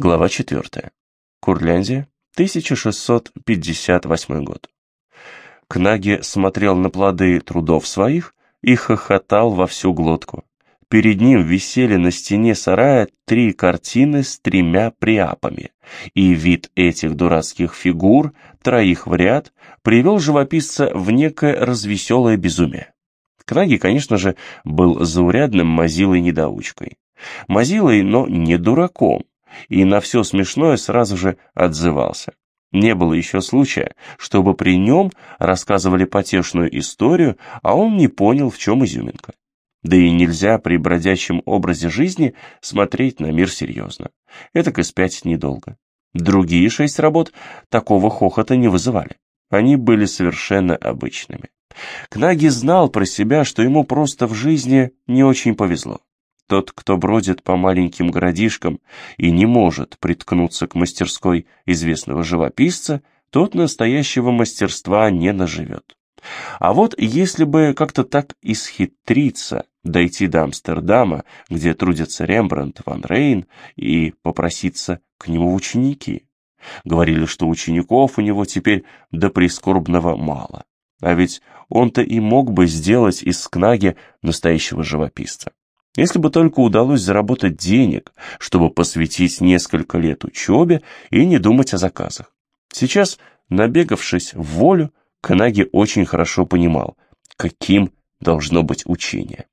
Глава 4. Курляндия, 1658 год. Кнаги смотрел на плоды трудов своих и хохотал во всю глотку. Перед ним висели на стене сарая три картины с тремя приапами, и вид этих дурацких фигур, троих в ряд, привел живописца в некое развеселое безумие. Кнаги, конечно же, был заурядным мазилой-недоучкой. Мазилой, но не дураком, и на все смешное сразу же отзывался. Не было еще случая, чтобы при нем рассказывали потешную историю, а он не понял, в чем изюминка. Да и нельзя при бродячем образе жизни смотреть на мир серьезно. Это и спять недолго. Другие шесть работ такого хохота не вызывали. Они были совершенно обычными. Кнаги знал про себя, что ему просто в жизни не очень повезло. Тот, кто бродит по маленьким городишкам и не может приткнуться к мастерской известного живописца, тот настоящего мастерства не наживет. А вот если бы как-то так исхитриться, дойти до Амстердама, где трудятся Рембрандт, Ван Рейн, и попроситься к нему в ученики. Говорили, что учеников у него теперь до прискорбного мало. А ведь он-то и мог бы сделать из Скнаги настоящего живописца. Если бы только удалось заработать денег, чтобы посвятить несколько лет учебе и не думать о заказах. Сейчас, набегавшись в волю, Канаги очень хорошо понимал, каким должно быть учение.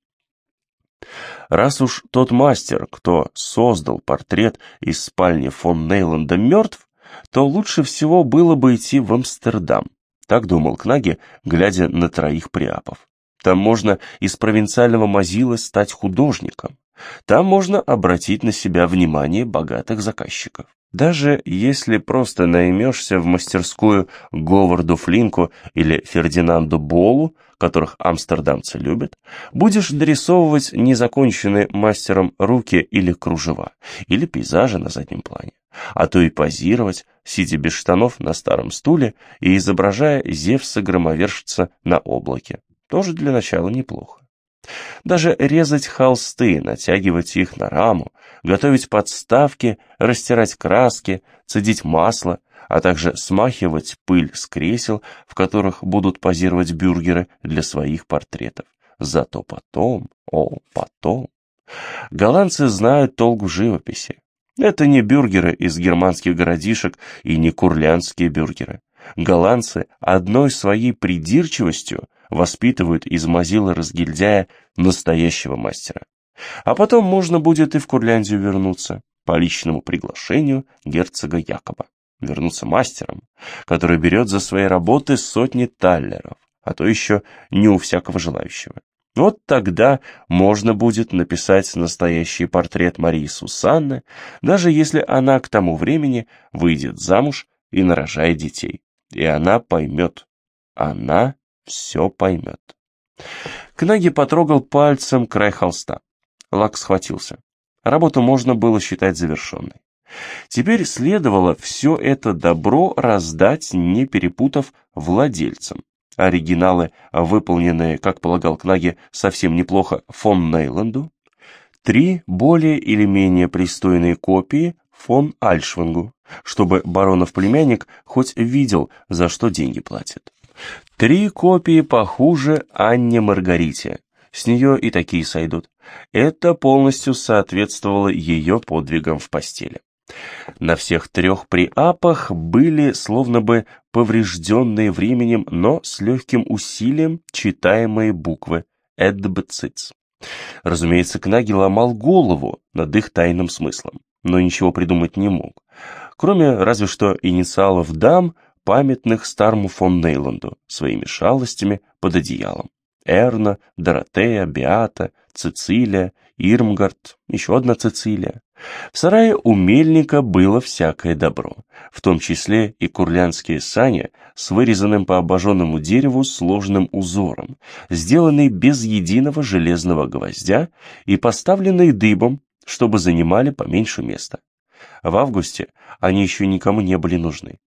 Раз уж тот мастер, кто создал портрет из спальни фон Нейланда, мертв, то лучше всего было бы идти в Амстердам. Так думал Кнаги, глядя на троих приапов. Там можно из провинциального мазила стать художником. Там можно обратить на себя внимание богатых заказчиков. Даже если просто наймешься в мастерскую Говарду Флинку или Фердинанду Болу, которых амстердамцы любят, будешь дорисовывать незаконченные мастером руки или кружева, или пейзажи на заднем плане, а то и позировать, сидя без штанов на старом стуле и изображая Зевса-громовержца на облаке. Тоже для начала неплохо. Даже резать холсты, натягивать их на раму, готовить подставки, растирать краски, цедить масло, а также смахивать пыль с кресел, в которых будут позировать бюргеры для своих портретов. Зато потом, о, потом... Голландцы знают толк в живописи. Это не бюргеры из германских городишек и не курлянские бюргеры. Голландцы одной своей придирчивостью воспитывают из мазила разгильдяя настоящего мастера. А потом можно будет и в Курляндию вернуться, по личному приглашению герцога Якоба. Вернуться мастером, который берет за свои работы сотни таллеров, а то еще не у всякого желающего. Вот тогда можно будет написать настоящий портрет Марии Сусанны, даже если она к тому времени выйдет замуж и нарожает детей. И она поймет. Она все поймет. Кнаги потрогал пальцем край холста. Лак схватился. Работу можно было считать завершенной. Теперь следовало все это добро раздать, не перепутав владельцам. Оригиналы, выполненные, как полагал Кнаги, совсем неплохо фон Нейланду. Три более или менее пристойные копии фон Альшвангу, чтобы баронов племянник хоть видел, за что деньги платят. Три копии похуже Анне Маргарите. С нее и такие сойдут. Это полностью соответствовало ее подвигам в постели. На всех трех приапах были словно бы поврежденные временем, но с легким усилием читаемые буквы «Эдбциц». Разумеется, Кнаги ломал голову над их тайным смыслом, но ничего придумать не мог. Кроме разве что инициалов «дам», памятных старому фон Нейланду своими шалостями под одеялом. Эрна, Доротея, Беата, Цицилия, Ирмгард, еще одна Цицилия. В сарае у мельника было всякое добро, в том числе и курлянские сани с вырезанным по обожженному дереву сложным узором, сделанный без единого железного гвоздя и поставленный дыбом, чтобы занимали поменьше места. В августе они еще никому не были нужны.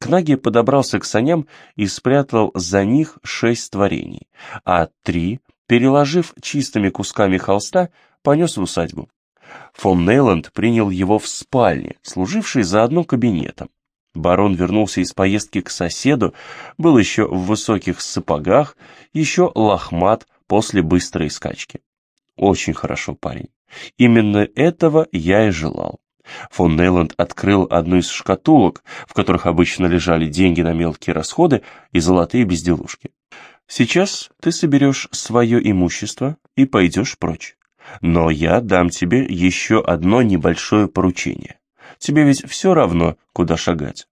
Кнаги подобрался к саням и спрятал за них шесть творений, а три, переложив чистыми кусками холста, понес в усадьбу. Фон Нейланд принял его в спальне, служившей заодно кабинетом. Барон вернулся из поездки к соседу, был еще в высоких сапогах, еще лохмат после быстрой скачки. Очень хорошо, парень. Именно этого я и желал. Фон Нейланд открыл одну из шкатулок, в которых обычно лежали деньги на мелкие расходы и золотые безделушки. Сейчас ты соберешь свое имущество и пойдешь прочь. Но я дам тебе еще одно небольшое поручение. Тебе ведь все равно, куда шагать.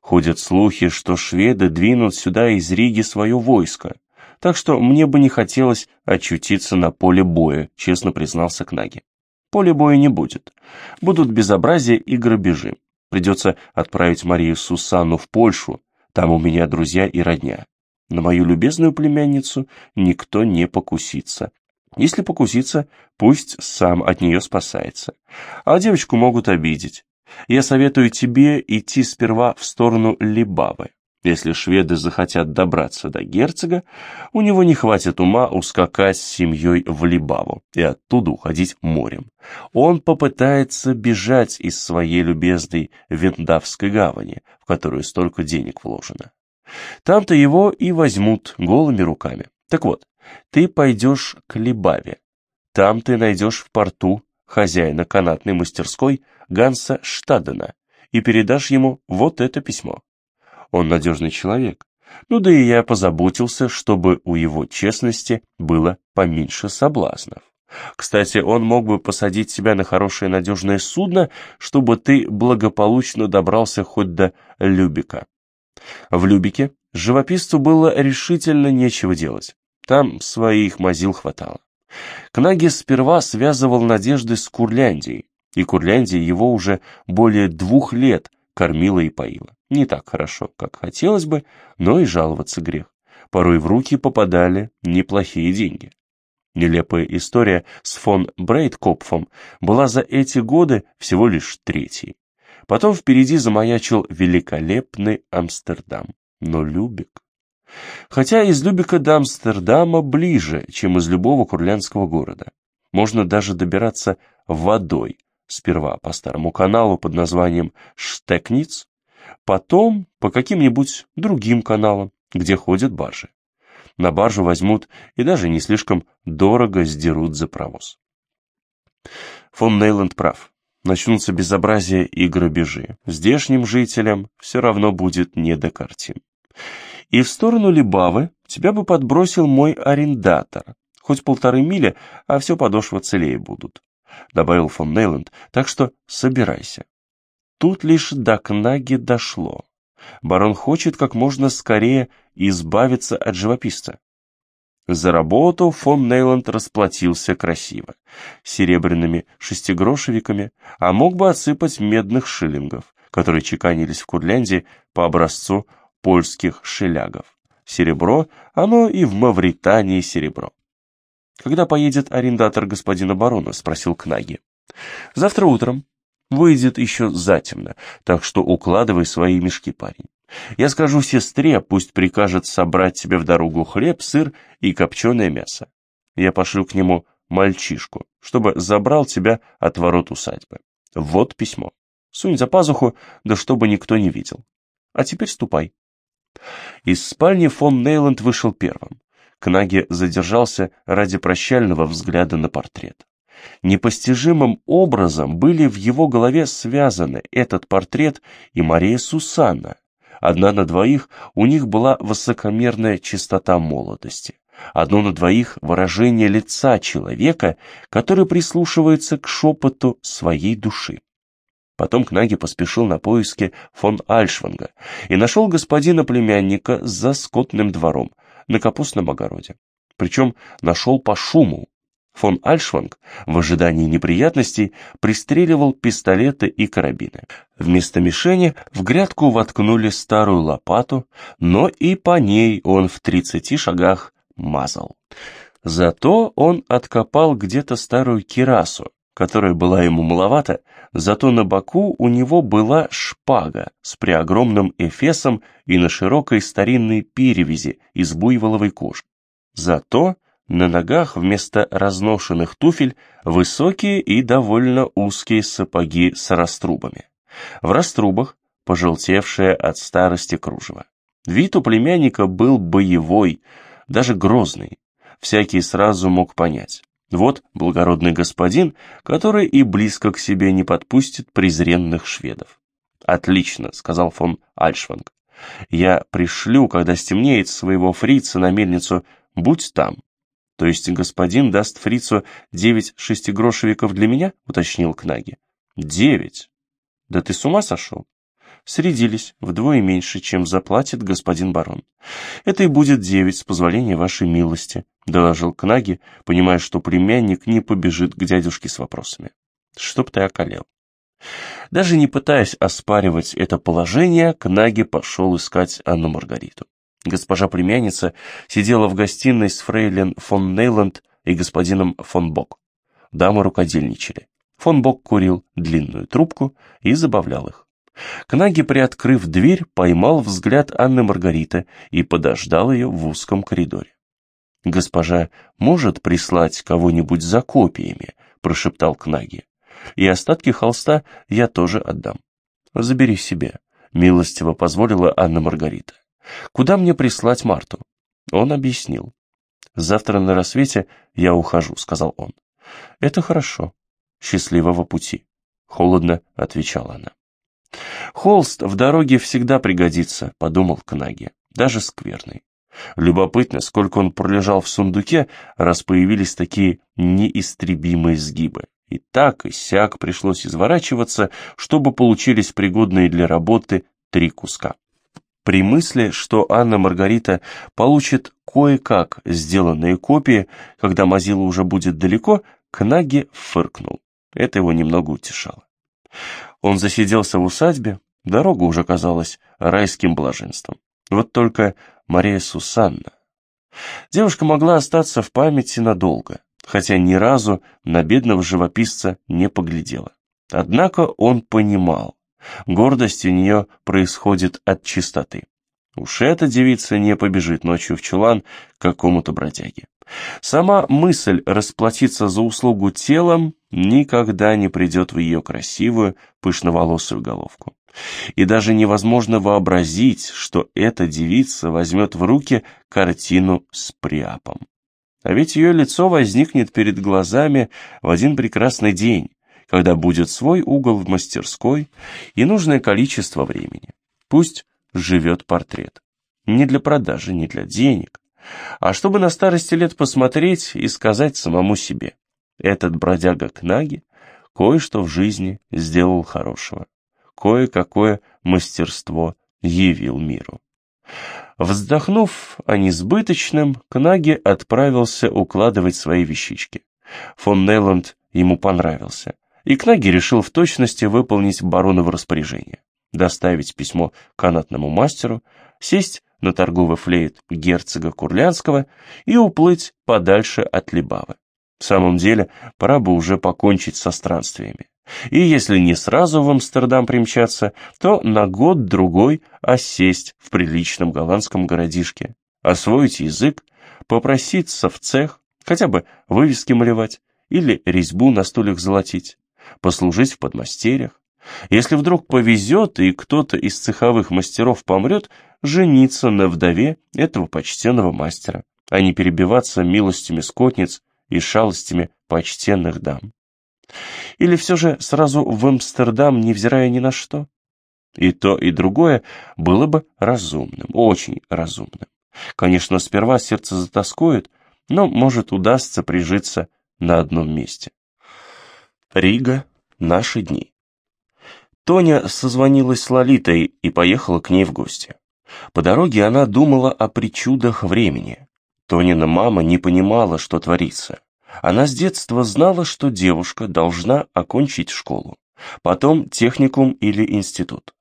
Ходят слухи, что шведы двинут сюда из Риги свое войско, так что мне бы не хотелось очутиться на поле боя, честно признался Кнаги. Поле боя не будет. Будут безобразия и грабежи. Придется отправить Марию Сусанну в Польшу, там у меня друзья и родня. На мою любезную племянницу никто не покусится. Если покусится, пусть сам от нее спасается. А девочку могут обидеть. Я советую тебе идти сперва в сторону Либавы. Если шведы захотят добраться до герцога, у него не хватит ума ускакать с семьей в Либаву и оттуда уходить морем. Он попытается бежать из своей любезной Вендавской гавани, в которую столько денег вложено. Там-то его и возьмут голыми руками. Так вот, ты пойдешь к Либаве. Там ты найдешь в порту хозяина канатной мастерской Ганса Штадена и передашь ему вот это письмо. Он надежный человек. Ну да и я позаботился, чтобы у его честности было поменьше соблазнов. Кстати, он мог бы посадить себя на хорошее надежное судно, чтобы ты благополучно добрался хоть до Любика. В Любике живописцу было решительно нечего делать. Там своих мазил хватало. Кнаги сперва связывал надежды с Курляндией, и Курляндия его уже более двух лет кормила и поила. Не так хорошо, как хотелось бы, но и жаловаться грех. Порой в руки попадали неплохие деньги. Нелепая история с фон Брейдкопфом была за эти годы всего лишь третьей. Потом впереди замаячил великолепный Амстердам. Но Любек... Хотя из Любека до Амстердама ближе, чем из любого курлянского города. Можно даже добираться водой, сперва по старому каналу под названием Штекниц, потом по каким-нибудь другим каналам, где ходят баржи. На баржу возьмут и даже не слишком дорого сдерут за провоз. Фон Нейланд прав. Начнутся безобразия и грабежи. Здешним жителям все равно будет не до картин. И в сторону Либавы тебя бы подбросил мой арендатор. Хоть полторы мили, а все подошва целее будут. Добавил фон Нейланд, так что собирайся. Тут лишь до Кнаги дошло. Барон хочет как можно скорее избавиться от живописца. За работу фон Нейланд расплатился красиво, серебряными шестигрошевиками, а мог бы отсыпать медных шиллингов, которые чеканились в Курляндии по образцу польских шелягов. Серебро, оно и в Мавритании серебро. «Когда поедет арендатор господина барона?» — спросил Кнаги. «Завтра утром. Выйдет еще затемно, так что укладывай свои мешки, парень. Я скажу сестре, пусть прикажет собрать тебе в дорогу хлеб, сыр и копченое мясо. Я пошлю к нему мальчишку, чтобы забрал тебя от ворот усадьбы. Вот письмо. Сунь за пазуху, да чтобы никто не видел. А теперь ступай. Из спальни фон Нейланд вышел первым. Кнаги задержался ради прощального взгляда на портрет. Непостижимым образом были в его голове связаны этот портрет и Мария Сусанна. Одна на двоих у них была высокомерная чистота молодости. Одно на двоих выражение лица человека, который прислушивается к шепоту своей души. Потом Кнаги поспешил на поиски фон Альшванга и нашел господина племянника за скотным двором на капустном огороде. Причем нашел по шуму, Фон Альшванг в ожидании неприятностей пристреливал пистолеты и карабины. Вместо мишени в грядку воткнули старую лопату, но и по ней он в тридцати шагах мазал. Зато он откопал где-то старую кирасу, которая была ему маловата, зато на боку у него была шпага с преогромным эфесом и на широкой старинной перевязи из буйволовой кожи. Зато На ногах вместо разношенных туфель высокие и довольно узкие сапоги с раструбами. В раструбах пожелтевшее от старости кружево. Вид у племянника был боевой, даже грозный. Всякий сразу мог понять. Вот благородный господин, который и близко к себе не подпустит презренных шведов. «Отлично», — сказал фон Альшванг. «Я пришлю, когда стемнеет, своего фрица на мельницу. Будь там». «То есть господин даст фрицу девять шестигрошевиков для меня?» — уточнил Кнаги. «Девять? Да ты с ума сошел? средились вдвое меньше, чем заплатит господин барон. Это и будет девять, с позволения вашей милости, доложил Кнаги, понимая, что племянник не побежит к дядюшке с вопросами. Чтоб ты околел. Даже не пытаясь оспаривать это положение, Кнаги пошел искать Анну Маргариту. Госпожа племянница сидела в гостиной с фрейлин фон Нейланд и господином фон Бок. Дамы рукодельничали. Фон Бок курил длинную трубку и забавлял их. Кнаги, приоткрыв дверь, поймал взгляд Анны Маргариты и подождал ее в узком коридоре. «Госпожа может прислать кого-нибудь за копиями?» — прошептал Кнаги. «И остатки холста я тоже отдам. Забери себе», — милостиво позволила Анна Маргарита. «Куда мне прислать Марту?» Он объяснил. «Завтра на рассвете я ухожу», — сказал он. «Это хорошо. Счастливого пути», — холодно отвечала она. «Холст в дороге всегда пригодится», — подумал Кнаги, даже скверный. Любопытно, сколько он пролежал в сундуке, раз появились такие неистребимые сгибы. И так, и сяк пришлось изворачиваться, чтобы получились пригодные для работы три куска. При мысли, что Анна Маргарита получит кое-как сделанные копии, когда Мазила уже будет далеко, Кнаги фыркнул. Это его немного утешало. Он засиделся в усадьбе, дорога уже казалась райским блаженством. Вот только Мария Сусанна. Девушка могла остаться в памяти надолго, хотя ни разу на бедного живописца не поглядела. Однако он понимал, гордость у нее происходит от чистоты. Уж эта девица не побежит ночью в чулан какому-то бродяге. Сама мысль расплатиться за услугу телом никогда не придет в ее красивую, пышноволосую головку. И даже невозможно вообразить, что эта девица возьмет в руки картину с Приапом. А ведь ее лицо возникнет перед глазами в один прекрасный день, когда будет свой угол в мастерской и нужное количество времени. Пусть живет портрет. Не для продажи, не для денег, а чтобы на старости лет посмотреть и сказать самому себе, этот бродяга Кнаги кое-что в жизни сделал хорошего, кое-какое мастерство явил миру. Вздохнув о несбыточном, Кнаги отправился укладывать свои вещички. Фон Нейланд ему понравился, и Кнаги решил в точности выполнить бароново распоряжение, доставить письмо канатному мастеру, сесть на торговый флейт герцога Курлянского и уплыть подальше от Либавы. В самом деле, пора бы уже покончить со странствиями. И если не сразу в Амстердам примчаться, то на год-другой осесть в приличном голландском городишке, освоить язык, попроситься в цех, хотя бы вывески малевать или резьбу на стульях золотить, послужить в подмастерьях. Если вдруг повезет и кто-то из цеховых мастеров помрет, жениться на вдове этого почтенного мастера, а не перебиваться милостями скотниц и шалостями почтенных дам. Или все же сразу в Амстердам, невзирая ни на что? И то, и другое было бы разумным, очень разумным. Конечно, сперва сердце затаскует, но, может, удастся прижиться на одном месте. Рига. Наши дни. Тоня созвонилась с Лолитой и поехала к ней в гости. По дороге она думала о причудах времени. Тонина мама не понимала, что творится. Она с детства знала, что девушка должна окончить школу, потом техникум или институт,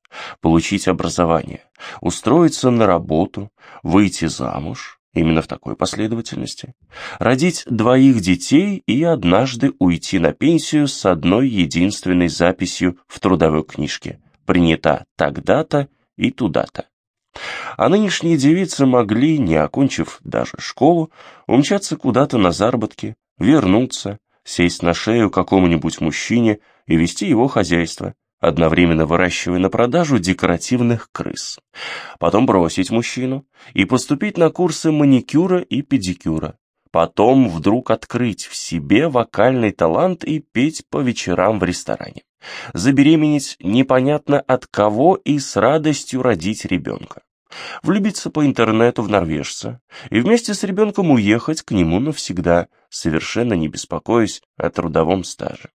получить образование, устроиться на работу, выйти замуж, именно в такой последовательности, родить двоих детей и однажды уйти на пенсию с одной единственной записью в трудовой книжке, принята тогда-то и туда-то. А нынешние девицы могли, не окончив даже школу, умчаться куда-то на заработки, вернуться, сесть на шею какому-нибудь мужчине и вести его хозяйство, одновременно выращивая на продажу декоративных крыс. Потом бросить мужчину и поступить на курсы маникюра и педикюра. Потом вдруг открыть в себе вокальный талант и петь по вечерам в ресторане. Забеременеть непонятно от кого и с радостью родить ребенка. Влюбиться по интернету в норвежца и вместе с ребенком уехать к нему навсегда, совершенно не беспокоясь о трудовом стаже.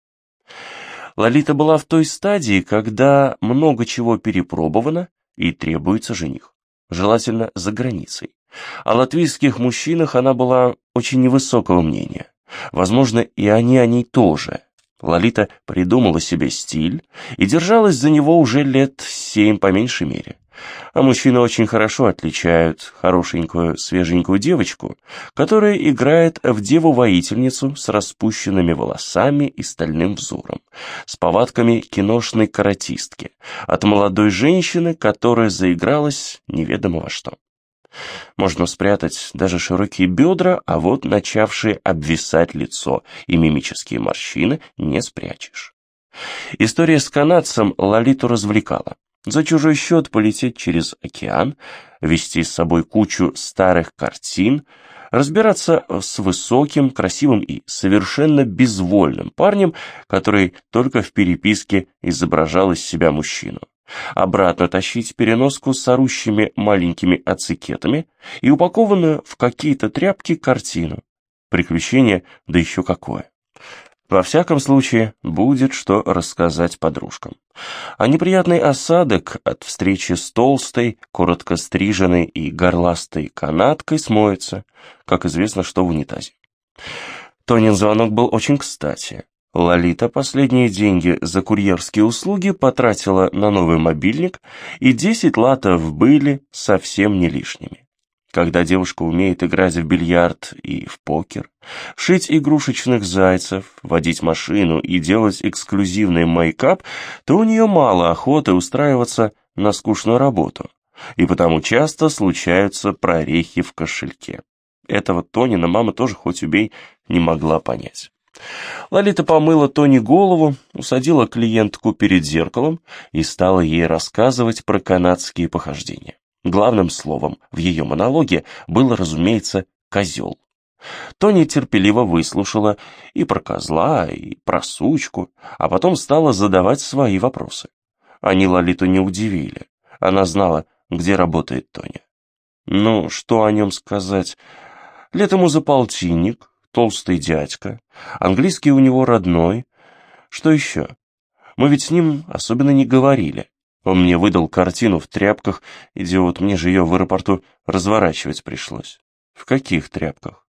Лолита была в той стадии, когда много чего перепробовано и требуется жених, желательно за границей. О латвийских мужчинах она была очень невысокого мнения. Возможно, и они о ней тоже. Лолита придумала себе стиль и держалась за него уже лет семь по меньшей мере. А мужчины очень хорошо отличают хорошенькую, свеженькую девочку, которая играет в деву-воительницу с распущенными волосами и стальным взором, с повадками киношной каратистки, от молодой женщины, которая заигралась неведомо во что. Можно спрятать даже широкие бедра, а вот начавшие обвисать лицо и мимические морщины не спрячешь. История с канадцем Лолиту развлекала. За чужой счет полететь через океан, вести с собой кучу старых картин, разбираться с высоким, красивым и совершенно безвольным парнем, который только в переписке изображал из себя мужчину. Обратно тащить переноску с орущими маленькими ацикетами и упакованную в какие-то тряпки картину. Приключение, да еще какое. Во всяком случае, будет что рассказать подружкам. А неприятный осадок от встречи с толстой, коротко стриженной и горластой канаткой смоется, как известно, что в унитазе. Тонин звонок был очень кстати. Лолита последние деньги за курьерские услуги потратила на новый мобильник, и 10 латов были совсем не лишними. Когда девушка умеет играть в бильярд и в покер, шить игрушечных зайцев, водить машину и делать эксклюзивный мейкап, то у нее мало охоты устраиваться на скучную работу, и потому часто случаются прорехи в кошельке. Этого Тонина мама тоже хоть убей не могла понять. Лолита помыла Тони голову, усадила клиентку перед зеркалом и стала ей рассказывать про канадские похождения. Главным словом в ее монологе было, разумеется, козел. Тони терпеливо выслушала и про козла, и про сучку, а потом стала задавать свои вопросы. Они Лолиту не удивили. Она знала, где работает Тоня. Ну, что о нем сказать? Лет ему за толстый дядька, английский у него родной. Что еще? Мы ведь с ним особенно не говорили. Он мне выдал картину в тряпках, идиот, мне же ее в аэропорту разворачивать пришлось. В каких тряпках?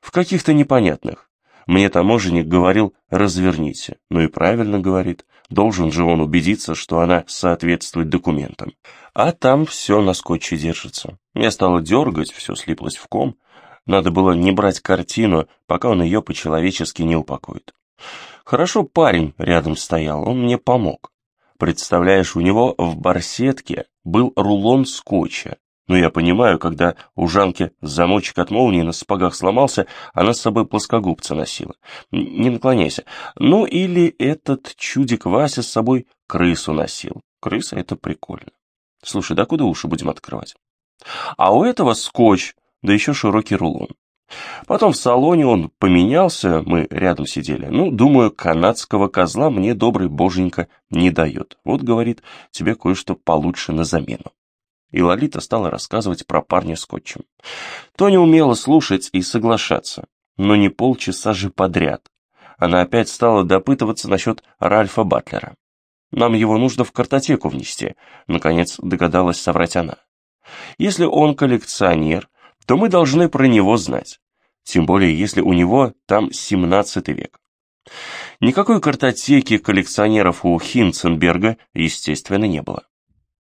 В каких-то непонятных. Мне таможенник говорил «разверните». Ну и правильно говорит. Должен же он убедиться, что она соответствует документам. А там все на скотче держится. Я стала дергать, все слиплось в ком. Надо было не брать картину, пока он ее по-человечески не упакует. Хорошо парень рядом стоял, он мне помог. Представляешь, у него в барсетке был рулон скотча. Но ну, я понимаю, когда у Жанки замочек от молнии на сапогах сломался, она с собой плоскогубца носила. Не наклоняйся. Ну или этот чудик Вася с собой крысу носил. Крыса — это прикольно. Слушай, да куда уши будем открывать? А у этого скотч, да еще широкий рулон. Потом в салоне он поменялся, мы рядом сидели. Ну, думаю, канадского козла мне добрый боженька не дает. Вот, говорит, тебе кое-что получше на замену. И Лолита стала рассказывать про парня скотчем. Тоня умела слушать и соглашаться, но не полчаса же подряд. Она опять стала допытываться насчет Ральфа Батлера. Нам его нужно в картотеку внести, наконец догадалась соврать она. Если он коллекционер, то мы должны про него знать. Тем более, если у него там 17 век. Никакой картотеки коллекционеров у Хинценберга, естественно, не было.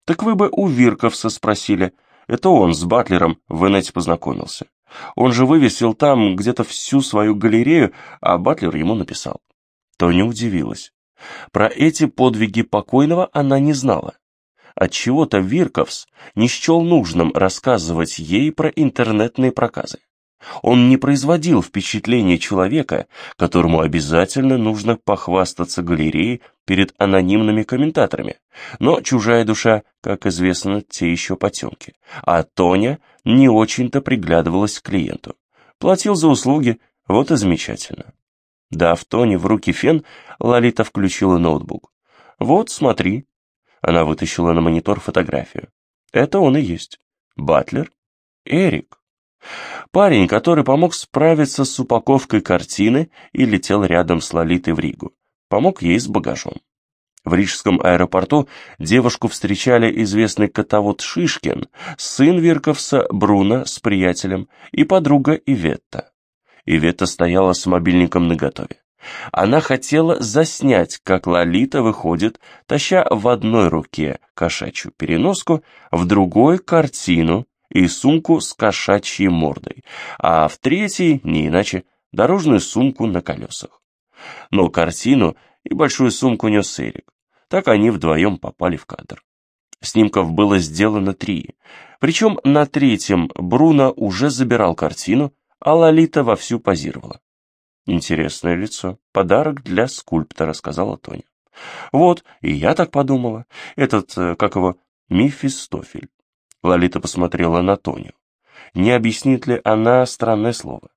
Так вы бы у Вирковса спросили. Это он с Батлером в инете познакомился. Он же вывесил там где-то всю свою галерею, а Батлер ему написал. Тоня удивилась. Про эти подвиги покойного она не знала. Отчего-то Вирковс не счел нужным рассказывать ей про интернетные проказы. Он не производил впечатления человека, которому обязательно нужно похвастаться галереей перед анонимными комментаторами. Но чужая душа, как известно, те еще потемки. А Тоня не очень-то приглядывалась к клиенту. Платил за услуги, вот и замечательно. Дав Тоне в руки фен, Лолита включила ноутбук. «Вот, смотри». Она вытащила на монитор фотографию. «Это он и есть. Батлер? Эрик. Парень, который помог справиться с упаковкой картины и летел рядом с Лолитой в Ригу. Помог ей с багажом. В рижском аэропорту девушку встречали известный котовод Шишкин, сын Вирковса Бруно с приятелем и подруга Иветта. Иветта стояла с мобильником наготове. Она хотела заснять, как Лолита выходит, таща в одной руке кошачью переноску, в другой — картину и сумку с кошачьей мордой, а в третьей, не иначе, дорожную сумку на колесах. Но картину и большую сумку нес Эрик. Так они вдвоем попали в кадр. Снимков было сделано три, причем на третьем Бруно уже забирал картину, а Лолита вовсю позировала. «Интересное лицо. Подарок для скульптора», — сказала Тоня. «Вот, и я так подумала. Этот, э, как его, Мефистофель. Лолита посмотрела на Тоню. Не объяснит ли она странное слово?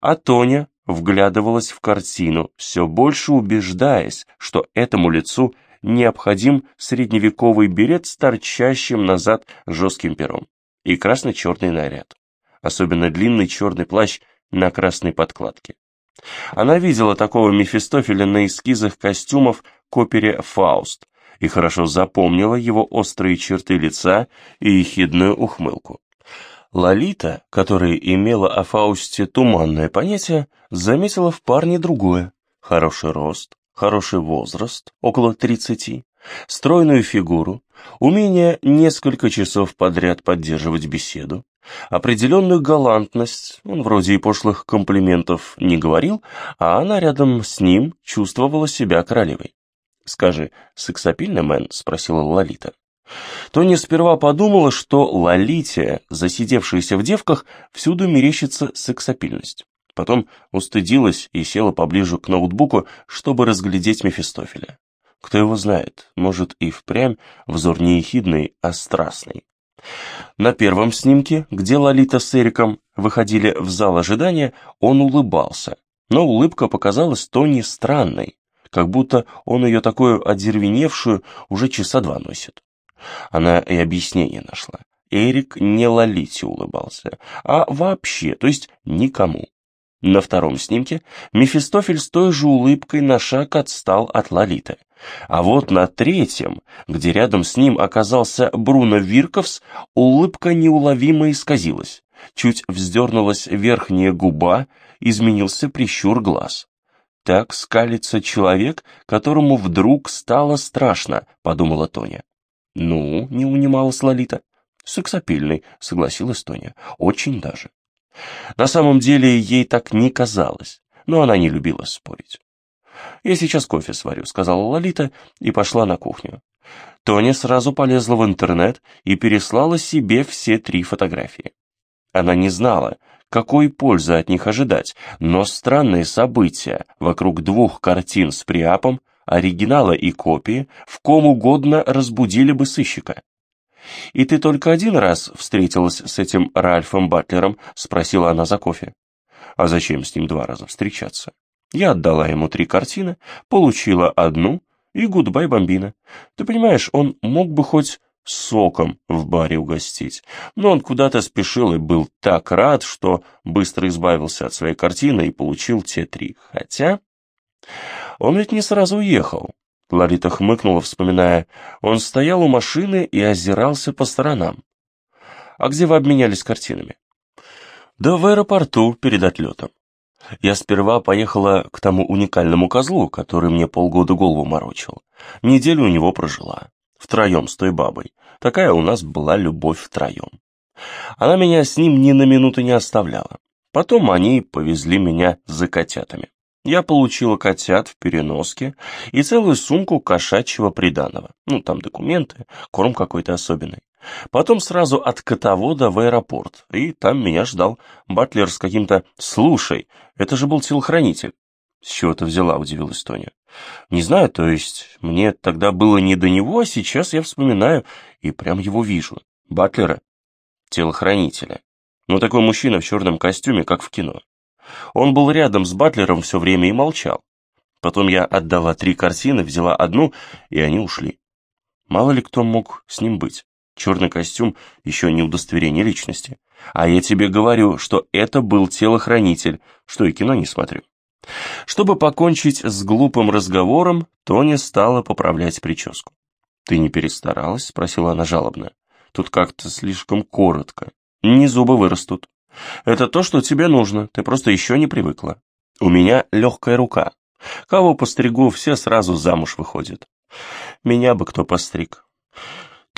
А Тоня вглядывалась в картину, все больше убеждаясь, что этому лицу необходим средневековый берет с торчащим назад жестким пером и красно-черный наряд, особенно длинный черный плащ на красной подкладке. Она видела такого Мефистофеля на эскизах костюмов к опере «Фауст», и хорошо запомнила его острые черты лица и ехидную ухмылку. Лолита, которая имела о Фаусте туманное понятие, заметила в парне другое. Хороший рост, хороший возраст, около тридцати, стройную фигуру, умение несколько часов подряд поддерживать беседу, определенную галантность, он вроде и пошлых комплиментов не говорил, а она рядом с ним чувствовала себя королевой. «Скажи, сексапильный мэн?» — спросила Лолита. Тони сперва подумала, что Лолите, засидевшейся в девках, всюду мерещится сексапильность. Потом устыдилась и села поближе к ноутбуку, чтобы разглядеть Мефистофеля. Кто его знает, может и впрямь взор не ехидный, а страстный. На первом снимке, где Лолита с Эриком выходили в зал ожидания, он улыбался, но улыбка показалась Тони странной, как будто он ее такую одервеневшую уже часа два носит. Она и объяснение нашла. Эрик не Лолите улыбался, а вообще, то есть никому. На втором снимке Мефистофель с той же улыбкой на шаг отстал от Лолиты. А вот на третьем, где рядом с ним оказался Бруно Вирковс, улыбка неуловимо исказилась. Чуть вздернулась верхняя губа, изменился прищур глаз. Так скалится человек, которому вдруг стало страшно, подумала Тоня. Ну, не унималась Лолита. Сексапильный, согласилась Тоня. Очень даже. На самом деле ей так не казалось, но она не любила спорить. «Я сейчас кофе сварю», — сказала Лолита и пошла на кухню. Тоня сразу полезла в интернет и переслала себе все три фотографии. Она не знала, какой пользы от них ожидать, но странные события вокруг двух картин с приапом, оригинала и копии, в ком угодно разбудили бы сыщика. «И ты только один раз встретилась с этим Ральфом Батлером?» — спросила она за кофе. «А зачем с ним два раза встречаться?» Я отдала ему три картины, получила одну и гудбай, бомбина. Ты понимаешь, он мог бы хоть соком в баре угостить. Но он куда-то спешил и был так рад, что быстро избавился от своей картины и получил те три. Хотя... Он ведь не сразу уехал. Ларита хмыкнула, вспоминая. Он стоял у машины и озирался по сторонам. «А где вы обменялись картинами?» «Да в аэропорту перед отлетом. Я сперва поехала к тому уникальному козлу, который мне полгода голову морочил. Неделю у него прожила. Втроем с той бабой. Такая у нас была любовь втроем. Она меня с ним ни на минуту не оставляла. Потом они повезли меня за котятами. я получила котят в переноске и целую сумку кошачьего приданого. Ну, там документы, корм какой-то особенный. Потом сразу от котовода в аэропорт, и там меня ждал Батлер с каким-то «Слушай, это же был телохранитель». «С чего ты взяла?» — удивилась Тоня. «Не знаю, то есть мне тогда было не до него, а сейчас я вспоминаю и прям его вижу. Батлера, телохранителя. Ну, такой мужчина в черном костюме, как в кино. Он был рядом с Батлером все время и молчал. Потом я отдала три картины, взяла одну, и они ушли. Мало ли кто мог с ним быть. Черный костюм еще не удостоверение личности. А я тебе говорю, что это был телохранитель, что и кино не смотрю. Чтобы покончить с глупым разговором, Тоня стала поправлять прическу. «Ты не перестаралась?» — спросила она жалобно. «Тут как-то слишком коротко. Не зубы вырастут. Это то, что тебе нужно, ты просто еще не привыкла. У меня легкая рука. Кого постригу, все сразу замуж выходят. Меня бы кто постриг.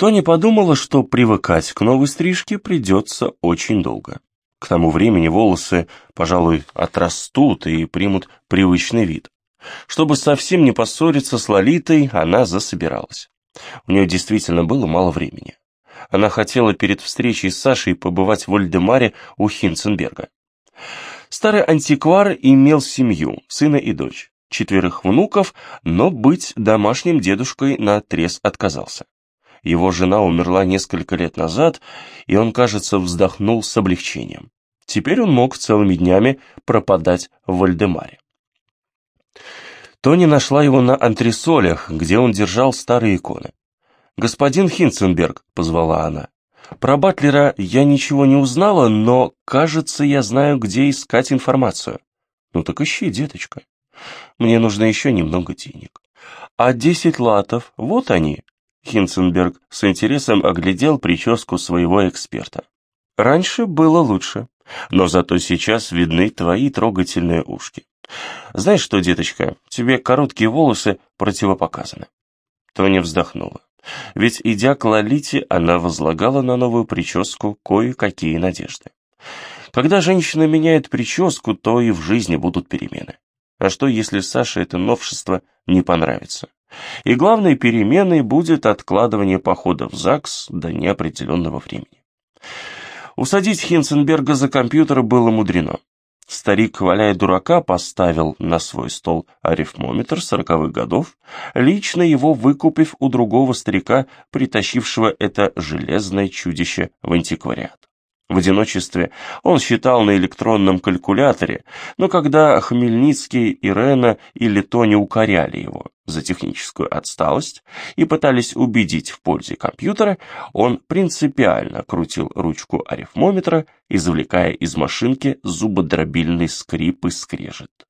Тони подумала, что привыкать к новой стрижке придется очень долго. К тому времени волосы, пожалуй, отрастут и примут привычный вид. Чтобы совсем не поссориться с Лолитой, она засобиралась. У нее действительно было мало времени. Она хотела перед встречей с Сашей побывать в Вольдемаре у Хинценберга. Старый антиквар имел семью, сына и дочь, четверых внуков, но быть домашним дедушкой на трес отказался. Его жена умерла несколько лет назад, и он, кажется, вздохнул с облегчением. Теперь он мог целыми днями пропадать в Вальдемаре. Тони нашла его на антресолях, где он держал старые иконы. «Господин Хинценберг», — позвала она, — «про Батлера я ничего не узнала, но, кажется, я знаю, где искать информацию». «Ну так ищи, деточка. Мне нужно еще немного денег». «А десять латов, вот они», Хинценберг с интересом оглядел прическу своего эксперта. «Раньше было лучше, но зато сейчас видны твои трогательные ушки. Знаешь что, деточка, тебе короткие волосы противопоказаны». Тоня вздохнула. Ведь, идя к Лолите, она возлагала на новую прическу кое-какие надежды. Когда женщина меняет прическу, то и в жизни будут перемены. А что, если Саше это новшество не понравится? И главной переменой будет откладывание похода в ЗАГС до неопределенного времени. Усадить Хинценберга за компьютер было мудрено. Старик, валяя дурака, поставил на свой стол арифмометр сороковых годов, лично его выкупив у другого старика, притащившего это железное чудище в антиквариат. В одиночестве он считал на электронном калькуляторе, но когда Хмельницкий, Ирена или Тони укоряли его за техническую отсталость и пытались убедить в пользе компьютера, он принципиально крутил ручку арифмометра, извлекая из машинки зубодробильный скрип и скрежет.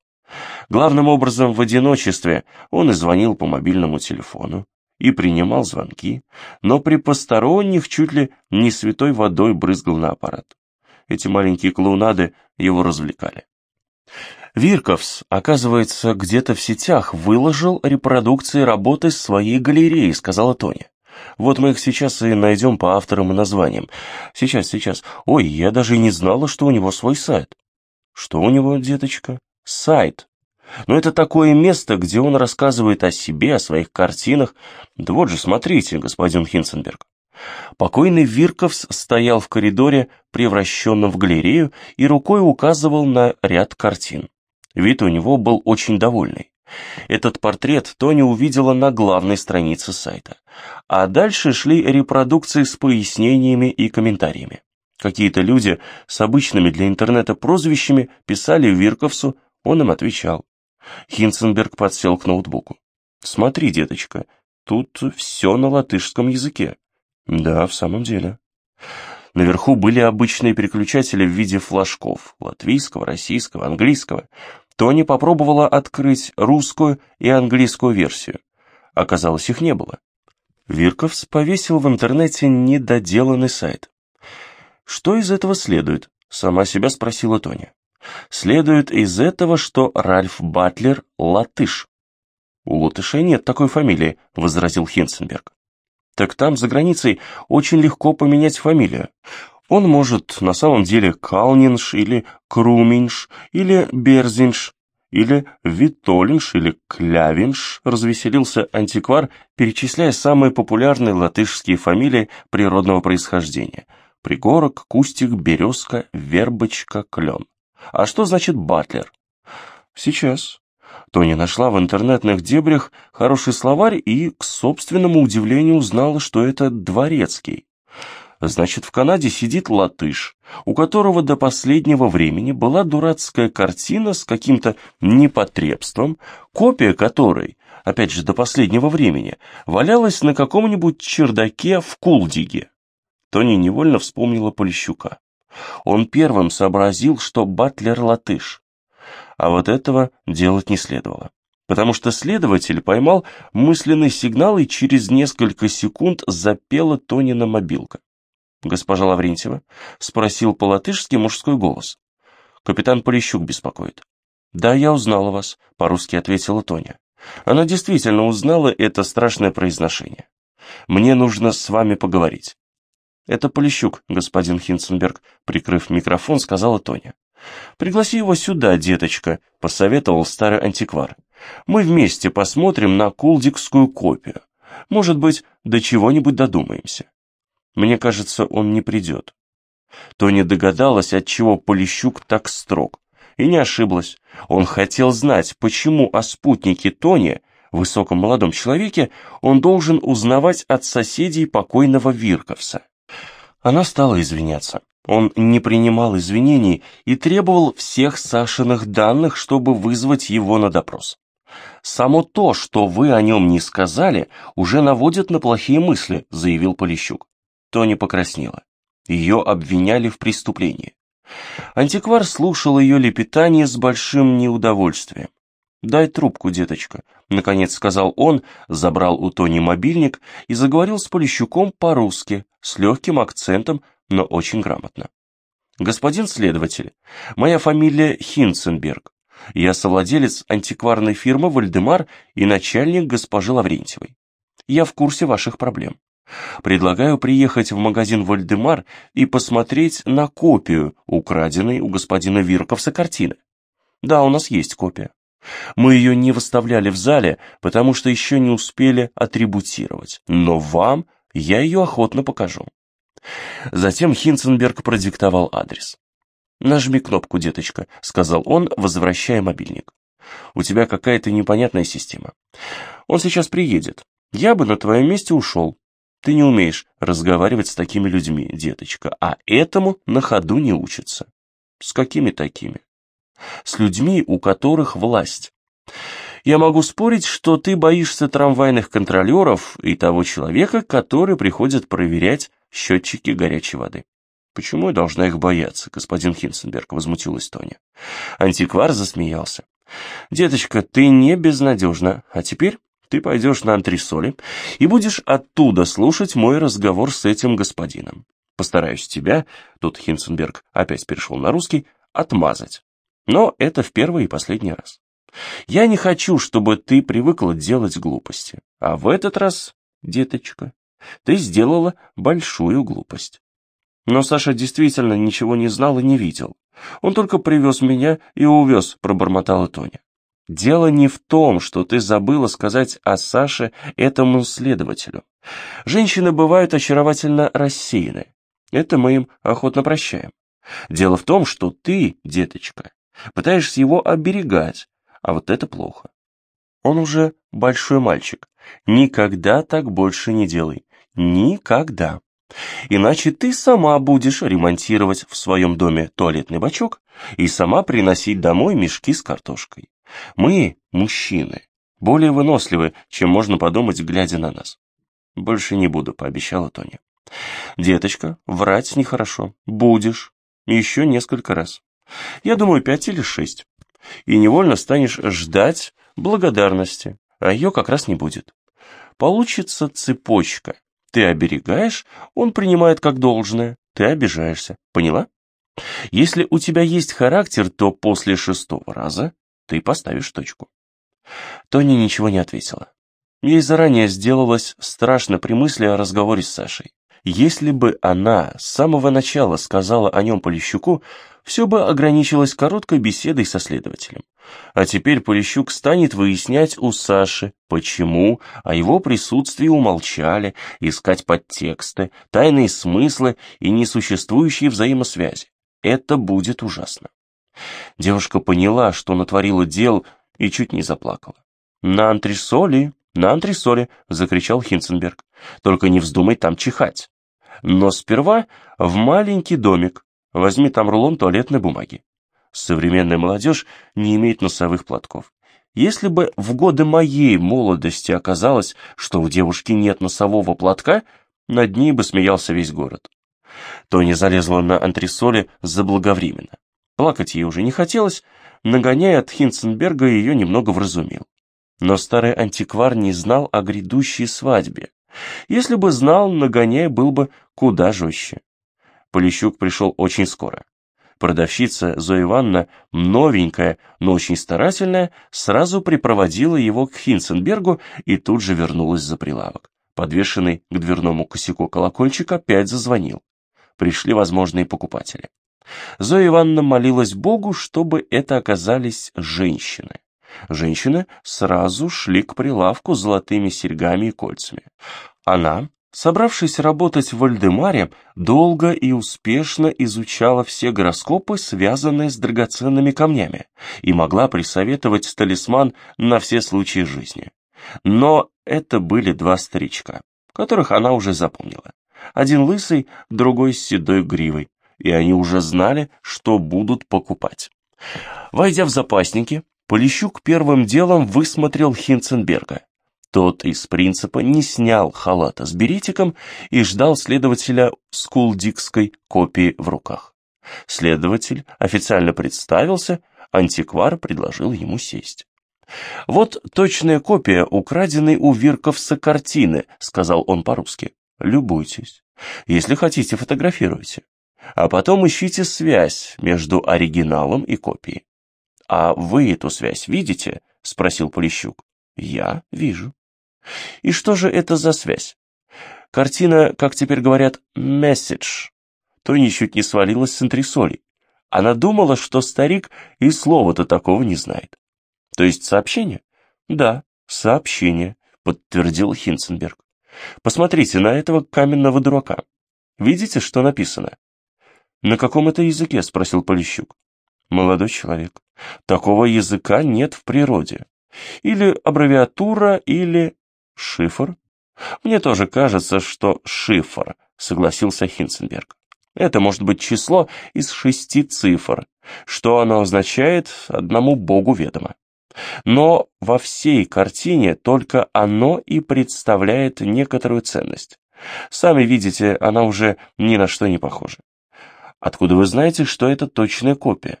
Главным образом в одиночестве он и звонил по мобильному телефону, и принимал звонки, но при посторонних чуть ли не святой водой брызгал на аппарат. Эти маленькие клоунады его развлекали. Вирковс, оказывается, где-то в сетях выложил репродукции работы своей галереи, сказала Тоня. Вот мы их сейчас и найдем по авторам и названиям. Сейчас, сейчас. Ой, я даже и не знала, что у него свой сайт. Что у него, деточка? Сайт. Но это такое место, где он рассказывает о себе, о своих картинах. Да вот же, смотрите, господин Хинценберг. Покойный Вирковс стоял в коридоре, превращенном в галерею, и рукой указывал на ряд картин. Вид у него был очень довольный. Этот портрет Тоня увидела на главной странице сайта. А дальше шли репродукции с пояснениями и комментариями. Какие-то люди с обычными для интернета прозвищами писали Вирковсу, он им отвечал. Хинценберг подсел к ноутбуку. «Смотри, деточка, тут все на латышском языке». «Да, в самом деле». Наверху были обычные переключатели в виде флажков латвийского, российского, английского. Тони попробовала открыть русскую и английскую версию. Оказалось, их не было. Вирковс повесил в интернете недоделанный сайт. «Что из этого следует?» — сама себя спросила Тоня. Следует из этого, что Ральф Батлер – латыш. «У латышей нет такой фамилии», – возразил Хинценберг. «Так там, за границей, очень легко поменять фамилию. Он может на самом деле Калнинш или Круминш или Берзинш, или Витолинш, или Клявинш, развеселился антиквар, перечисляя самые популярные латышские фамилии природного происхождения. Пригорок, кустик, березка, вербочка, клен. А что значит батлер? Сейчас. Тони нашла в интернетных дебрях хороший словарь и, к собственному удивлению, узнала, что это дворецкий. Значит, в Канаде сидит латыш, у которого до последнего времени была дурацкая картина с каким-то непотребством, копия которой, опять же, до последнего времени, валялась на каком-нибудь чердаке в Кулдиге. Тони невольно вспомнила Полищука. Он первым сообразил, что Батлер латыш. А вот этого делать не следовало потому что следователь поймал мысленный сигнал и через несколько секунд запела Тонина мобилка госпожа Лаврентьева?» — спросил по-латышски мужской голос. «Капитан Полищук беспокоит». «Да, я узнала вас», — по-русски ответила Тоня. Она действительно узнала это страшное произношение. «Мне нужно с вами поговорить». «Это Полищук, господин Хинценберг», — прикрыв микрофон, сказала Тоня. «Пригласи его сюда, деточка», — посоветовал старый антиквар. «Мы вместе посмотрим на кулдикскую копию. Может быть, до чего-нибудь додумаемся». Мне кажется, он не придет. Тоня догадалась, отчего Полищук так строг. И не ошиблась. Он хотел знать, почему о спутнике Тони, высоком молодом человеке, он должен узнавать от соседей покойного Вирковса. Она стала извиняться. Он не принимал извинений и требовал всех Сашиных данных, чтобы вызвать его на допрос. «Само то, что вы о нем не сказали, уже наводит на плохие мысли», заявил Полищук. Тони покраснела. Ее обвиняли в преступлении. Антиквар слушал ее лепетание с большим неудовольствием. «Дай трубку, деточка», — наконец сказал он, забрал у Тони мобильник и заговорил с Полищуком по-русски, с легким акцентом, но очень грамотно. «Господин следователь, моя фамилия Хинценберг. Я совладелец антикварной фирмы «Вальдемар» и начальник госпожи Лаврентьевой. Я в курсе ваших проблем. Предлагаю приехать в магазин Вольдемар и посмотреть на копию, украденной у господина Вирковса картины. Да, у нас есть копия. Мы ее не выставляли в зале, потому что еще не успели атрибутировать, но вам я ее охотно покажу. Затем Хинценберг продиктовал адрес. «Нажми кнопку, деточка», — сказал он, возвращая мобильник. «У тебя какая-то непонятная система. Он сейчас приедет. Я бы на твоем месте ушел, ты не умеешь разговаривать с такими людьми, деточка, а этому на ходу не учатся. С какими такими? С людьми, у которых власть. Я могу спорить, что ты боишься трамвайных контролеров и того человека, который приходит проверять счетчики горячей воды. Почему я должна их бояться, господин Хинценберг, возмутилась Тоня. Антиквар засмеялся. Деточка, ты не безнадежна, а теперь ты пойдешь на антресоли и будешь оттуда слушать мой разговор с этим господином. Постараюсь тебя, тут Хинценберг опять перешел на русский, отмазать. Но это в первый и последний раз. Я не хочу, чтобы ты привыкла делать глупости. А в этот раз, деточка, ты сделала большую глупость. Но Саша действительно ничего не знал и не видел. Он только привез меня и увез, пробормотала Тоня. Дело не в том, что ты забыла сказать о Саше этому следователю. Женщины бывают очаровательно рассеяны. Это мы им охотно прощаем. Дело в том, что ты, деточка, пытаешься его оберегать, а вот это плохо. Он уже большой мальчик. Никогда так больше не делай. Никогда. Иначе ты сама будешь ремонтировать в своем доме туалетный бачок и сама приносить домой мешки с картошкой. Мы, мужчины, более выносливы, чем можно подумать, глядя на нас. Больше не буду, пообещала Тоня. Деточка, врать нехорошо. Будешь. Еще несколько раз. Я думаю, пять или шесть. И невольно станешь ждать благодарности, а ее как раз не будет. Получится цепочка. Ты оберегаешь, он принимает как должное, ты обижаешься. Поняла? Если у тебя есть характер, то после шестого раза ты поставишь точку. Тони ничего не ответила. Ей заранее сделалось страшно при мысли о разговоре с Сашей. Если бы она с самого начала сказала о нем Полищуку, все бы ограничилось короткой беседой со следователем. А теперь Полищук станет выяснять у Саши, почему о его присутствии умолчали, искать подтексты, тайные смыслы и несуществующие взаимосвязи. Это будет ужасно. Девушка поняла, что натворила дел, и чуть не заплакала. «На антресоли, на антресоли!» — закричал Хинценберг. «Только не вздумай там чихать. Но сперва в маленький домик. Возьми там рулон туалетной бумаги. Современная молодежь не имеет носовых платков. Если бы в годы моей молодости оказалось, что у девушки нет носового платка, над ней бы смеялся весь город. Тони залезла на антресоли заблаговременно. Плакать ей уже не хотелось, нагоняя от Хинценберга ее немного вразумил. Но старый антиквар не знал о грядущей свадьбе. Если бы знал, нагоняя был бы куда жестче. Полищук пришел очень скоро. Продавщица Зоя Ивановна, новенькая, но очень старательная, сразу припроводила его к Хинценбергу и тут же вернулась за прилавок. Подвешенный к дверному косяку колокольчик опять зазвонил. Пришли возможные покупатели. Зоя Ивановна молилась Богу, чтобы это оказались женщины. Женщины сразу шли к прилавку с золотыми серьгами и кольцами. Она, Собравшись работать в Вальдемаре, долго и успешно изучала все гороскопы, связанные с драгоценными камнями, и могла присоветовать талисман на все случаи жизни. Но это были два старичка, которых она уже запомнила. Один лысый, другой с седой гривой, и они уже знали, что будут покупать. Войдя в запасники, Полищук первым делом высмотрел Хинценберга. Тот из принципа не снял халата с беретиком и ждал следователя с кулдикской копией в руках. Следователь официально представился, антиквар предложил ему сесть. «Вот точная копия, украденной у Вирковса картины», — сказал он по-русски. «Любуйтесь. Если хотите, фотографируйте. А потом ищите связь между оригиналом и копией». «А вы эту связь видите?» — спросил Полищук. «Я вижу». И что же это за связь? Картина, как теперь говорят, месседж. Тони чуть не свалилась с антресолей. Она думала, что старик и слова-то такого не знает. То есть сообщение? Да, сообщение, подтвердил Хинценберг. Посмотрите на этого каменного дурака. Видите, что написано? На каком это языке? спросил Полищук. Молодой человек. Такого языка нет в природе. Или аббревиатура, или Шифр? Мне тоже кажется, что шифр, согласился Хинценберг. Это может быть число из шести цифр. Что оно означает, одному богу ведомо. Но во всей картине только оно и представляет некоторую ценность. Сами видите, она уже ни на что не похожа. Откуда вы знаете, что это точная копия?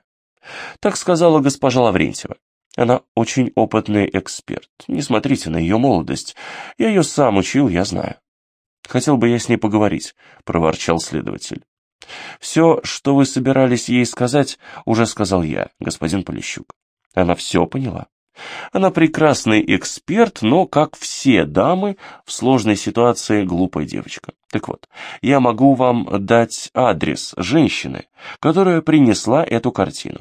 Так сказала госпожа Лаврентьева. Она очень опытный эксперт. Не смотрите на ее молодость. Я ее сам учил, я знаю. Хотел бы я с ней поговорить, проворчал следователь. Все, что вы собирались ей сказать, уже сказал я, господин Полищук. Она все поняла. Она прекрасный эксперт, но, как все дамы, в сложной ситуации глупая девочка. Так вот, я могу вам дать адрес женщины, которая принесла эту картину.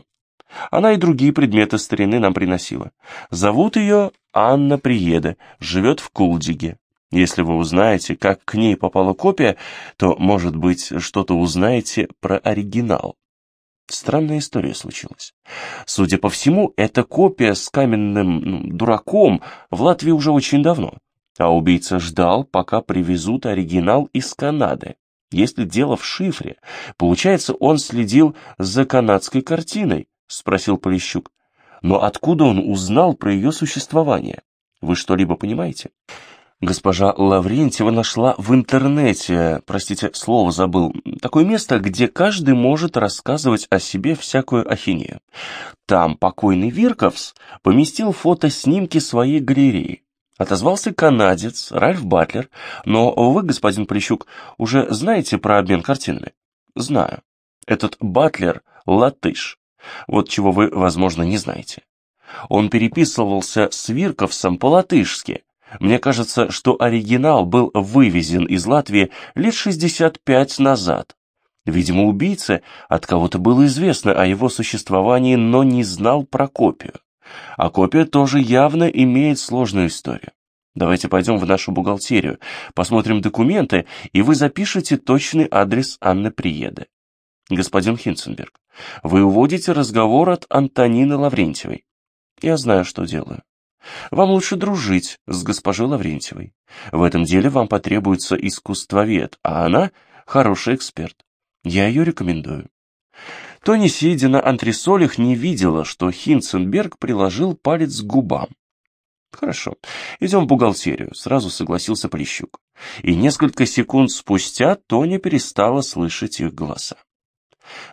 Она и другие предметы старины нам приносила. Зовут ее Анна Приеда, живет в Кулдиге. Если вы узнаете, как к ней попала копия, то, может быть, что-то узнаете про оригинал. Странная история случилась. Судя по всему, эта копия с каменным ну, дураком в Латвии уже очень давно. А убийца ждал, пока привезут оригинал из Канады. Если дело в шифре, получается, он следил за канадской картиной, спросил Полищук. Но откуда он узнал про ее существование? Вы что-либо понимаете? Госпожа Лаврентьева нашла в интернете, простите, слово забыл, такое место, где каждый может рассказывать о себе всякую ахинею. Там покойный Вирковс поместил фотоснимки своей галереи. Отозвался канадец Ральф Батлер, но вы, господин Полищук, уже знаете про обмен картинами? Знаю. Этот Батлер — латыш. Вот чего вы, возможно, не знаете. Он переписывался с Вирковсом по-латышски. Мне кажется, что оригинал был вывезен из Латвии лет 65 назад. Видимо, убийца от кого-то было известно о его существовании, но не знал про копию. А копия тоже явно имеет сложную историю. Давайте пойдем в нашу бухгалтерию, посмотрим документы, и вы запишете точный адрес Анны Приеды. Господин Хинценберг, вы уводите разговор от Антонины Лаврентьевой. Я знаю, что делаю. Вам лучше дружить с госпожой Лаврентьевой. В этом деле вам потребуется искусствовед, а она хороший эксперт. Я ее рекомендую. Тони, сидя на антресолях, не видела, что Хинценберг приложил палец к губам. «Хорошо, идем в бухгалтерию», — сразу согласился Полищук. И несколько секунд спустя Тоня перестала слышать их голоса.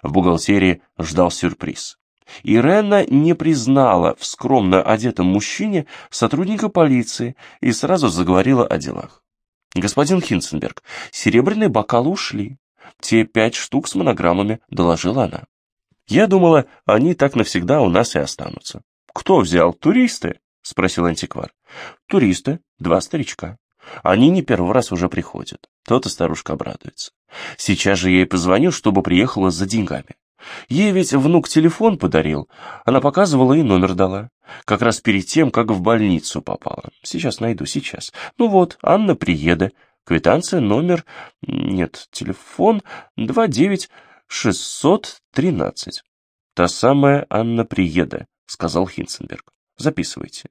В бухгалтерии ждал сюрприз. Ирена не признала в скромно одетом мужчине сотрудника полиции и сразу заговорила о делах. «Господин Хинценберг, серебряные бокалы ушли. Те пять штук с монограммами», — доложила она. «Я думала, они так навсегда у нас и останутся». «Кто взял? Туристы?» — спросил антиквар. «Туристы, два старичка. Они не первый раз уже приходят. То-то старушка обрадуется. Сейчас же я ей позвоню, чтобы приехала за деньгами. Ей ведь внук телефон подарил. Она показывала и номер дала. Как раз перед тем, как в больницу попала. Сейчас найду, сейчас. Ну вот, Анна Приеда. Квитанция, номер... Нет, телефон 29613. Та самая Анна Приеда, сказал Хинценберг. Записывайте.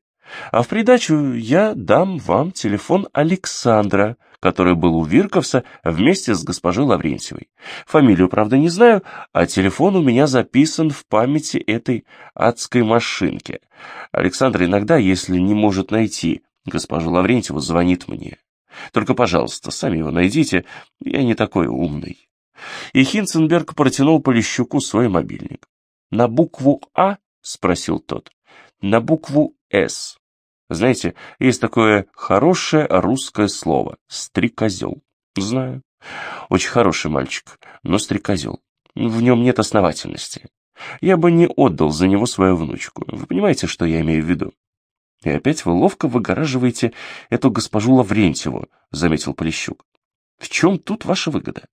А в придачу я дам вам телефон Александра, который был у Вирковса вместе с госпожой Лаврентьевой. Фамилию, правда, не знаю, а телефон у меня записан в памяти этой адской машинки. Александр иногда, если не может найти госпожу Лаврентьеву, звонит мне. Только, пожалуйста, сами его найдите, я не такой умный. И Хинценберг протянул Полищуку свой мобильник. «На букву А?» — спросил тот. «На букву «С». Знаете, есть такое хорошее русское слово — стрекозел. Знаю. Очень хороший мальчик, но стрекозел. В нем нет основательности. Я бы не отдал за него свою внучку. Вы понимаете, что я имею в виду? И опять вы ловко выгораживаете эту госпожу Лаврентьеву, заметил Полищук. В чем тут ваша выгода?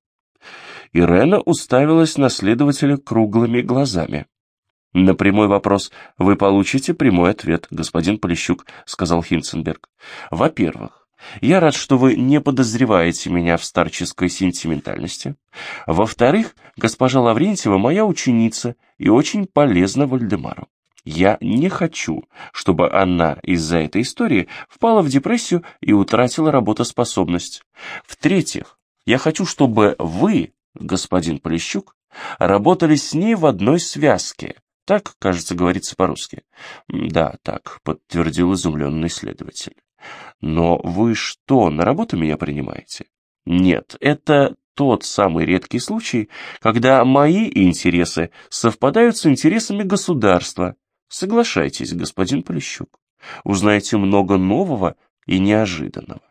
Ирена уставилась на следователя круглыми глазами. «На прямой вопрос вы получите прямой ответ, господин Полищук», — сказал Хинценберг. «Во-первых, я рад, что вы не подозреваете меня в старческой сентиментальности. Во-вторых, госпожа Лаврентьева моя ученица и очень полезна Вальдемару. Я не хочу, чтобы она из-за этой истории впала в депрессию и утратила работоспособность. В-третьих, я хочу, чтобы вы, господин Полищук, работали с ней в одной связке, так, кажется, говорится по-русски. Да, так, подтвердил изумленный следователь. Но вы что, на работу меня принимаете? Нет, это тот самый редкий случай, когда мои интересы совпадают с интересами государства. Соглашайтесь, господин Полищук. Узнаете много нового и неожиданного.